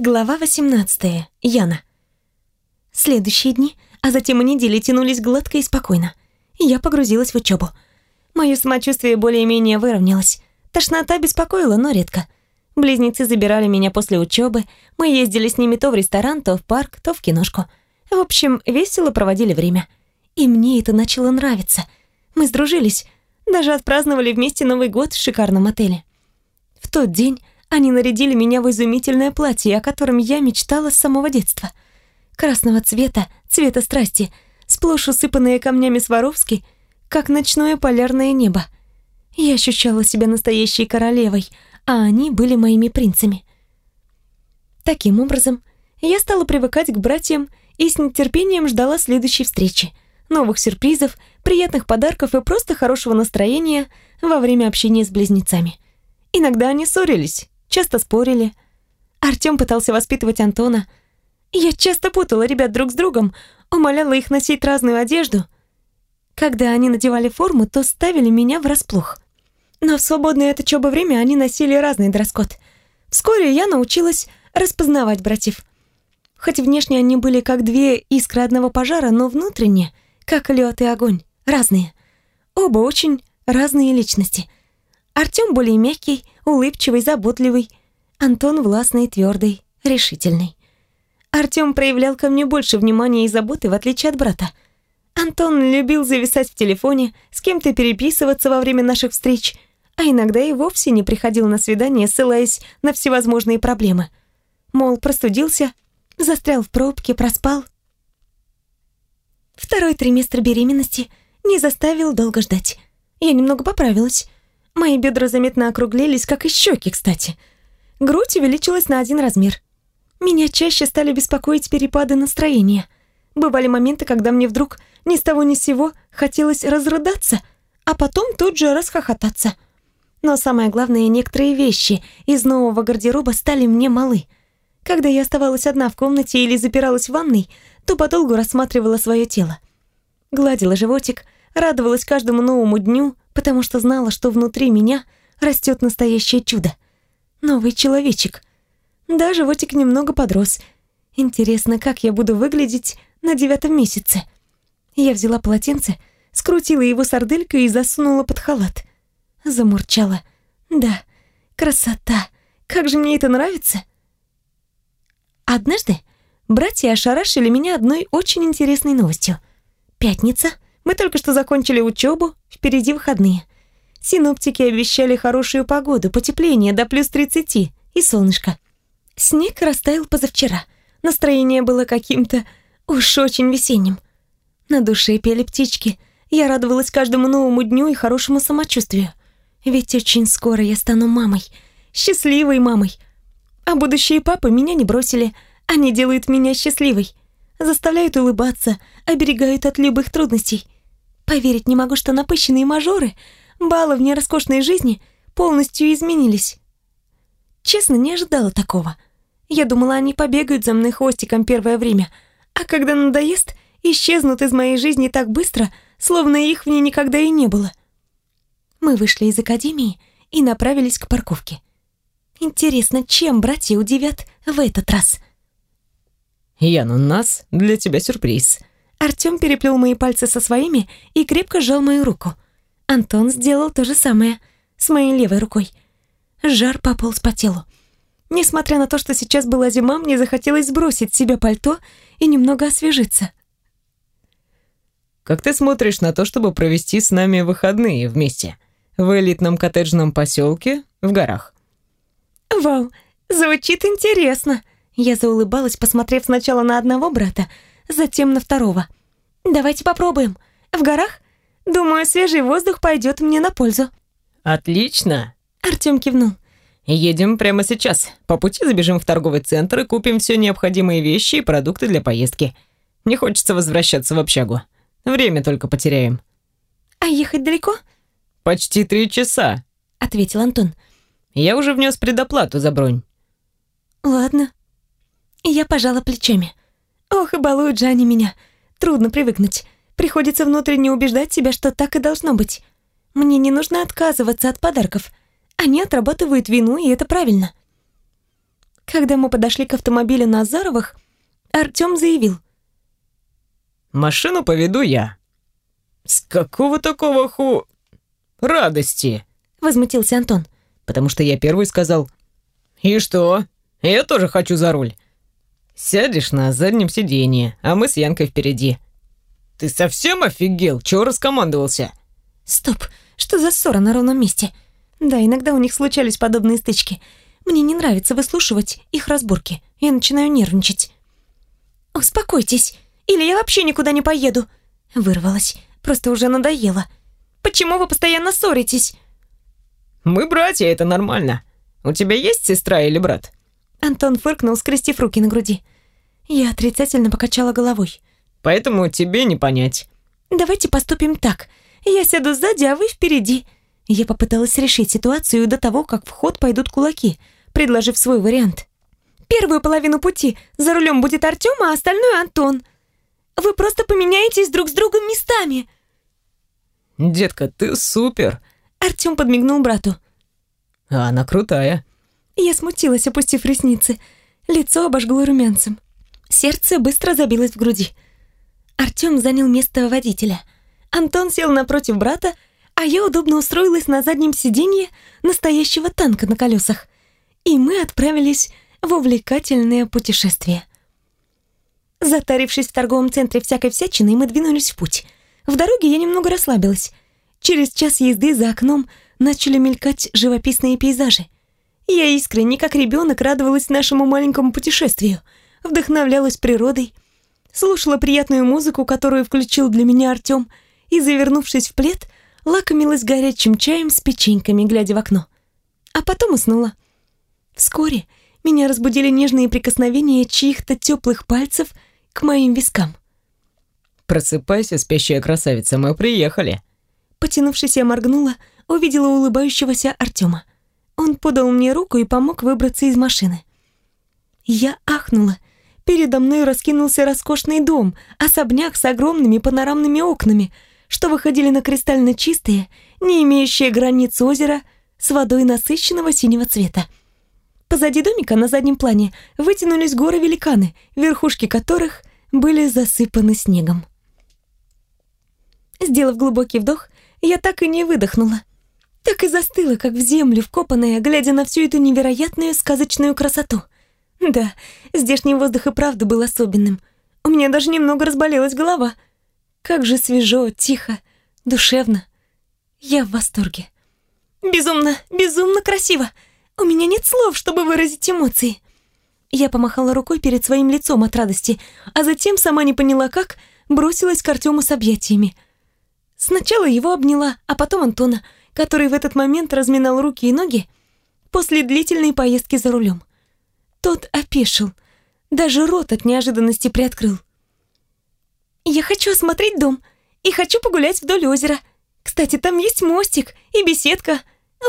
Глава 18. Яна. Следующие дни, а затем и недели тянулись гладко и спокойно. Я погрузилась в учебу. Мое самочувствие более-менее выровнялось. Тошнота беспокоила, но редко. Близнецы забирали меня после учебы, мы ездили с ними то в ресторан, то в парк, то в киношку. В общем, весело проводили время. И мне это начало нравиться. Мы сдружились, даже отпраздновали вместе Новый год в шикарном отеле. В тот день они нарядили меня в изумительное платье, о котором я мечтала с самого детства. Красного цвета, цвета страсти, сплошь усыпанные камнями Сваровски, как ночное полярное небо. Я ощущала себя настоящей королевой, а они были моими принцами. Таким образом, я стала привыкать к братьям и с нетерпением ждала следующей встречи, новых сюрпризов, приятных подарков и просто хорошего настроения во время общения с близнецами. Иногда они ссорились, часто спорили. Артём пытался воспитывать Антона. Я часто путала ребят друг с другом, умоляла их носить разную одежду. Когда они надевали форму, то ставили меня врасплох. Но в свободное от учебы время они носили разный дресс-код. Вскоре я научилась распознавать братьев. Хоть внешне они были как две искры одного пожара, но внутренне, как лед и огонь, разные. Оба очень разные личности. Артём более мягкий, улыбчивый, заботливый. Антон властный, твердый, решительный. Артём проявлял ко мне больше внимания и заботы, в отличие от брата. Антон любил зависать в телефоне, с кем-то переписываться во время наших встреч, а иногда и вовсе не приходил на свидание, ссылаясь на всевозможные проблемы. Мол, простудился, застрял в пробке, проспал. Второй триместр беременности не заставил долго ждать. Я немного поправилась. Мои бедра заметно округлились, как и щеки, кстати. Грудь увеличилась на один размер. Меня чаще стали беспокоить перепады настроения. Бывали моменты, когда мне вдруг ни с того ни с сего хотелось разрыдаться, а потом тут же расхохотаться. Но самое главное, некоторые вещи из нового гардероба стали мне малы. Когда я оставалась одна в комнате или запиралась в ванной, то подолгу рассматривала свое тело. Гладила животик, радовалась каждому новому дню, потому что знала, что внутри меня растет настоящее чудо. Новый человечек. Да, животик немного подрос. Интересно, как я буду выглядеть на девятом месяце. Я взяла полотенце, скрутила его сарделькой и засунула под халат. Замурчала. Да, красота. Как же мне это нравится. Однажды братья ошарашили меня одной очень интересной новостью. Пятница — мы только что закончили учебу, впереди выходные. Синоптики обещали хорошую погоду, потепление до плюс 30 и солнышко. Снег растаял позавчера. Настроение было каким-то уж очень весенним. На душе пели птички. Я радовалась каждому новому дню и хорошему самочувствию. Ведь очень скоро я стану мамой. Счастливой мамой. А будущие папы меня не бросили. Они делают меня счастливой. Заставляют улыбаться, оберегают от любых трудностей. Поверить не могу, что напыщенные мажоры, баловни роскошной жизни, полностью изменились. Честно, не ожидала такого. Я думала, они побегают за мной хвостиком первое время, а когда надоест, исчезнут из моей жизни так быстро, словно их в ней никогда и не было. Мы вышли из академии и направились к парковке. Интересно, чем братья удивят в этот раз? «Ян, у нас для тебя сюрприз», Артём переплел мои пальцы со своими и крепко сжал мою руку. Антон сделал то же самое с моей левой рукой. Жар пополз по телу. Несмотря на то, что сейчас была зима, мне захотелось сбросить с себя пальто и немного освежиться. «Как ты смотришь на то, чтобы провести с нами выходные вместе? В элитном коттеджном поселке в горах?» «Вау, звучит интересно!» Я заулыбалась, посмотрев сначала на одного брата, затем на второго. «Давайте попробуем. В горах? Думаю, свежий воздух пойдет мне на пользу». «Отлично!» Артём кивнул. «Едем прямо сейчас. По пути забежим в торговый центр и купим все необходимые вещи и продукты для поездки. Не хочется возвращаться в общагу. Время только потеряем». «А ехать далеко?» «Почти три часа», — ответил Антон. «Я уже внес предоплату за бронь». «Ладно». Я пожала плечами. Ох, и балуют же они меня. Трудно привыкнуть. Приходится внутренне убеждать себя, что так и должно быть. Мне не нужно отказываться от подарков. Они отрабатывают вину, и это правильно. Когда мы подошли к автомобилю Назаровых, Артём заявил. «Машину поведу я». «С какого такого ху... радости?» Возмутился Антон. «Потому что я первый сказал». «И что? Я тоже хочу за руль. Сядешь на заднем сиденье, а мы с Янкой впереди». «Ты совсем офигел? Чего раскомандовался?» Стоп, что за ссора на ровном месте? Да, иногда у них случались подобные стычки. Мне не нравится выслушивать их разборки. Я начинаю нервничать. «Успокойтесь, или я вообще никуда не поеду!» Вырвалась. Просто уже надоело. «Почему вы постоянно ссоритесь?» «Мы братья, это нормально. У тебя есть сестра или брат?» Антон фыркнул, скрестив руки на груди. Я отрицательно покачала головой. «Поэтому тебе не понять». «Давайте поступим так. Я сяду сзади, а вы впереди». Я попыталась решить ситуацию до того, как в ход пойдут кулаки, предложив свой вариант. Первую половину пути за рулем будет Артем, а остальную Антон. Вы просто поменяетесь друг с другом местами. Детка, ты супер. Артем подмигнул брату. А она крутая. Я смутилась, опустив ресницы. Лицо обожгло румянцем. Сердце быстро забилось в груди. Артем занял место водителя. Антон сел напротив брата, а я удобно устроилась на заднем сиденье настоящего танка на колесах. И мы отправились в увлекательное путешествие. Затарившись в торговом центре всякой всячиной, мы двинулись в путь. В дороге я немного расслабилась. Через час езды за окном начали мелькать живописные пейзажи. Я искренне, как ребенок, радовалась нашему маленькому путешествию, вдохновлялась природой, слушала приятную музыку, которую включил для меня Артем, и, завернувшись в плед, лакомилась горячим чаем с печеньками, глядя в окно. А потом уснула. Вскоре меня разбудили нежные прикосновения чьих-то теплых пальцев к моим вискам. «Просыпайся, спящая красавица, мы приехали». Потянувшись, я моргнула, увидела улыбающегося Артема. Он подал мне руку и помог выбраться из машины. Я ахнула. Передо мной раскинулся роскошный дом, особняк с огромными панорамными окнами, что выходили на кристально чистые, не имеющие границ озера, с водой насыщенного синего цвета. Позади домика на заднем плане вытянулись горы-великаны, верхушки которых были засыпаны снегом. Сделав глубокий вдох, я так и не выдохнула. Так и застыла, как в землю вкопанная, глядя на всю эту невероятную сказочную красоту. Да, здешний воздух и правда был особенным. У меня даже немного разболелась голова. Как же свежо, тихо, душевно. Я в восторге. Безумно, безумно красиво. У меня нет слов, чтобы выразить эмоции. Я помахала рукой перед своим лицом от радости, а затем, сама не поняла как, бросилась к Артему с объятиями. Сначала его обняла, а потом Антона, который в этот момент разминал руки и ноги после длительной поездки за рулем. Тот опешил, даже рот от неожиданности приоткрыл. «Я хочу осмотреть дом и хочу погулять вдоль озера. Кстати, там есть мостик и беседка.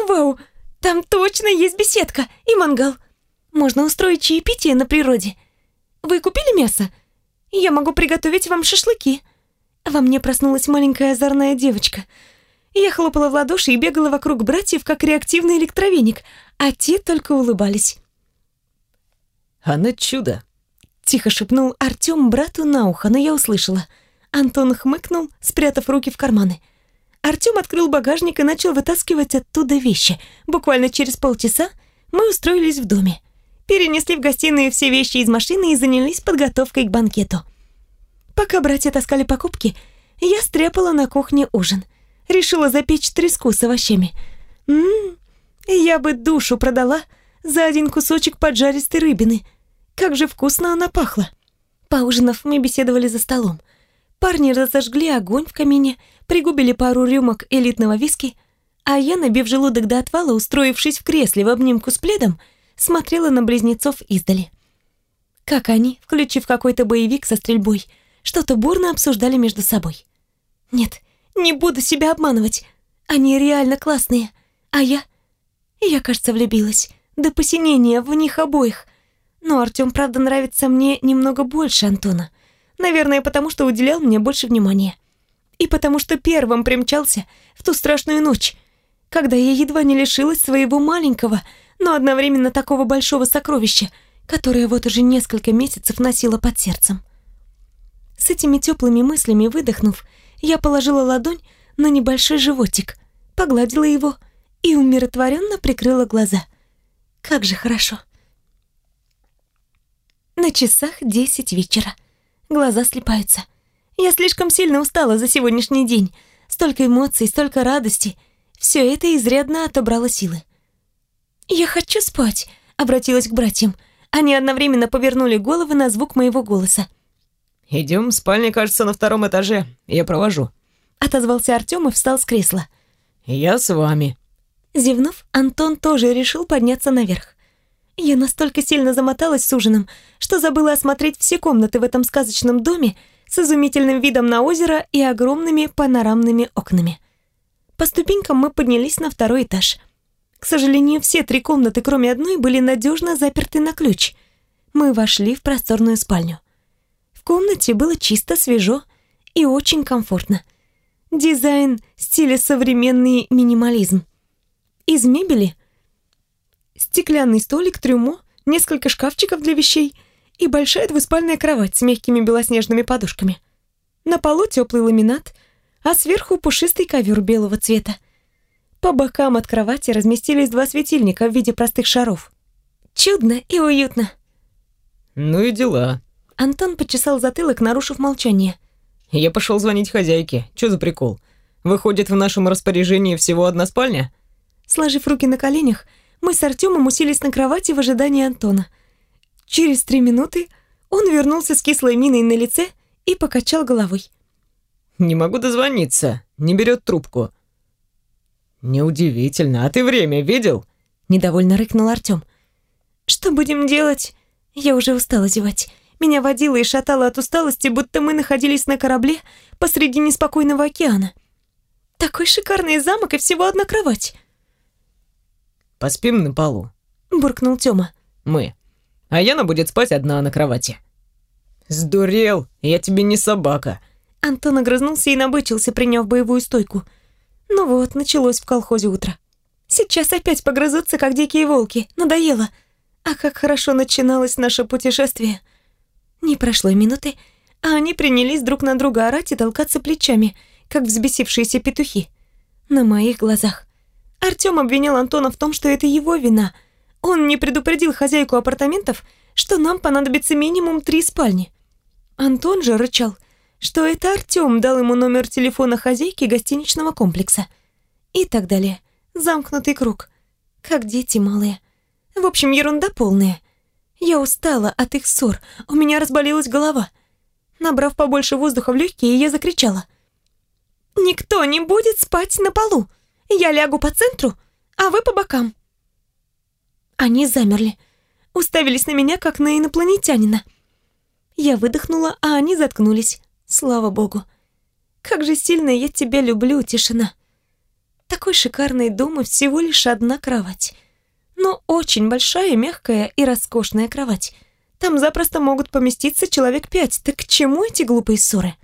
Вау, там точно есть беседка и мангал. Можно устроить чаепитие на природе. Вы купили мясо? Я могу приготовить вам шашлыки. Во мне проснулась маленькая озорная девочка. Я хлопала в ладоши и бегала вокруг братьев, как реактивный электровеник, а те только улыбались. «Она чудо!» — тихо шепнул Артём брату на ухо, но я услышала. Антон хмыкнул, спрятав руки в карманы. Артём открыл багажник и начал вытаскивать оттуда вещи. Буквально через полчаса мы устроились в доме. Перенесли в гостиную все вещи из машины и занялись подготовкой к банкету. Пока братья таскали покупки, я стряпала на кухне ужин. Решила запечь треску с овощами. Ммм, я бы душу продала за один кусочек поджаристой рыбины. Как же вкусно она пахла. Поужинав, мы беседовали за столом. Парни разожгли огонь в камине, пригубили пару рюмок элитного виски, а я, набив желудок до отвала, устроившись в кресле в обнимку с пледом, смотрела на близнецов издали. Как они, включив какой-то боевик со стрельбой, что-то бурно обсуждали между собой. Нет, не буду себя обманывать. Они реально классные. А я... Я, кажется, влюбилась. До посинения в них обоих. Но Артём, правда, нравится мне немного больше Антона. Наверное, потому что уделял мне больше внимания. И потому что первым примчался в ту страшную ночь, когда я едва не лишилась своего маленького, но одновременно такого большого сокровища которое вот уже несколько месяцев носила под сердцем. С этими теплыми мыслями выдохнув, я положила ладонь на небольшой животик, погладила его и умиротворенно прикрыла глаза. Как же хорошо. На часах десять вечера. Глаза слепаются. Я слишком сильно устала за сегодняшний день. Столько эмоций, столько радости. Все это изрядно отобрало силы. «Я хочу спать», — обратилась к братьям. Они одновременно повернули головы на звук моего голоса. «Идем, спальня, кажется, на втором этаже. Я провожу». Отозвался Артем и встал с кресла. «Я с вами». Зевнув, Антон тоже решил подняться наверх. Я настолько сильно замоталась с ужином, что забыла осмотреть все комнаты в этом сказочном доме с изумительным видом на озеро и огромными панорамными окнами. По ступенькам мы поднялись на второй этаж. К сожалению, все три комнаты, кроме одной, были надежно заперты на ключ. Мы вошли в просторную спальню. В комнате было чисто, свежо и очень комфортно. Дизайн в стиле современный минимализм. Из мебели стеклянный столик, трюмо, несколько шкафчиков для вещей и большая двуспальная кровать с мягкими белоснежными подушками. На полу теплый ламинат, а сверху пушистый ковер белого цвета. По бокам от кровати разместились два светильника в виде простых шаров. Чудно и уютно. «Ну и дела». Антон почесал затылок, нарушив молчание. «Я пошел звонить хозяйке. Что за прикол? Выходит, в нашем распоряжении всего одна спальня?» Сложив руки на коленях, мы с Артемом уселись на кровати в ожидании Антона. Через три минуты он вернулся с кислой миной на лице и покачал головой. «Не могу дозвониться. Не берет трубку». «Неудивительно. А ты время видел?» Недовольно рыкнул Артем. «Что будем делать?» Я уже устала зевать. Меня водило и шатало от усталости, будто мы находились на корабле посреди неспокойного океана. Такой шикарный замок и всего одна кровать. Поспим на полу», — буркнул Тёма. «Мы. А Яна будет спать одна на кровати». «Сдурел! Я тебе не собака!» Антон огрызнулся и набычился, приняв боевую стойку. Ну вот, началось в колхозе утро. Сейчас опять погрызутся, как дикие волки. Надоело. А как хорошо начиналось наше путешествие. Не прошло и минуты, а они принялись друг на друга орать и толкаться плечами, как взбесившиеся петухи. На моих глазах. Артём обвинял Антона в том, что это его вина. Он не предупредил хозяйку апартаментов, что нам понадобится минимум три спальни. Антон же рычал, что это Артём дал ему номер телефона хозяйки гостиничного комплекса. И так далее. Замкнутый круг. Как дети малые. В общем, ерунда полная. Я устала от их ссор, у меня разболелась голова. Набрав побольше воздуха в легкие, я закричала. «Никто не будет спать на полу!» Я лягу по центру, а вы по бокам». Они замерли, уставились на меня, как на инопланетянина. Я выдохнула, а они заткнулись. Слава богу. Как же сильно я тебя люблю, тишина. Такой шикарный дом и всего лишь одна кровать. Но очень большая, мягкая и роскошная кровать. Там запросто могут поместиться человек пять. Так к чему эти глупые ссоры?»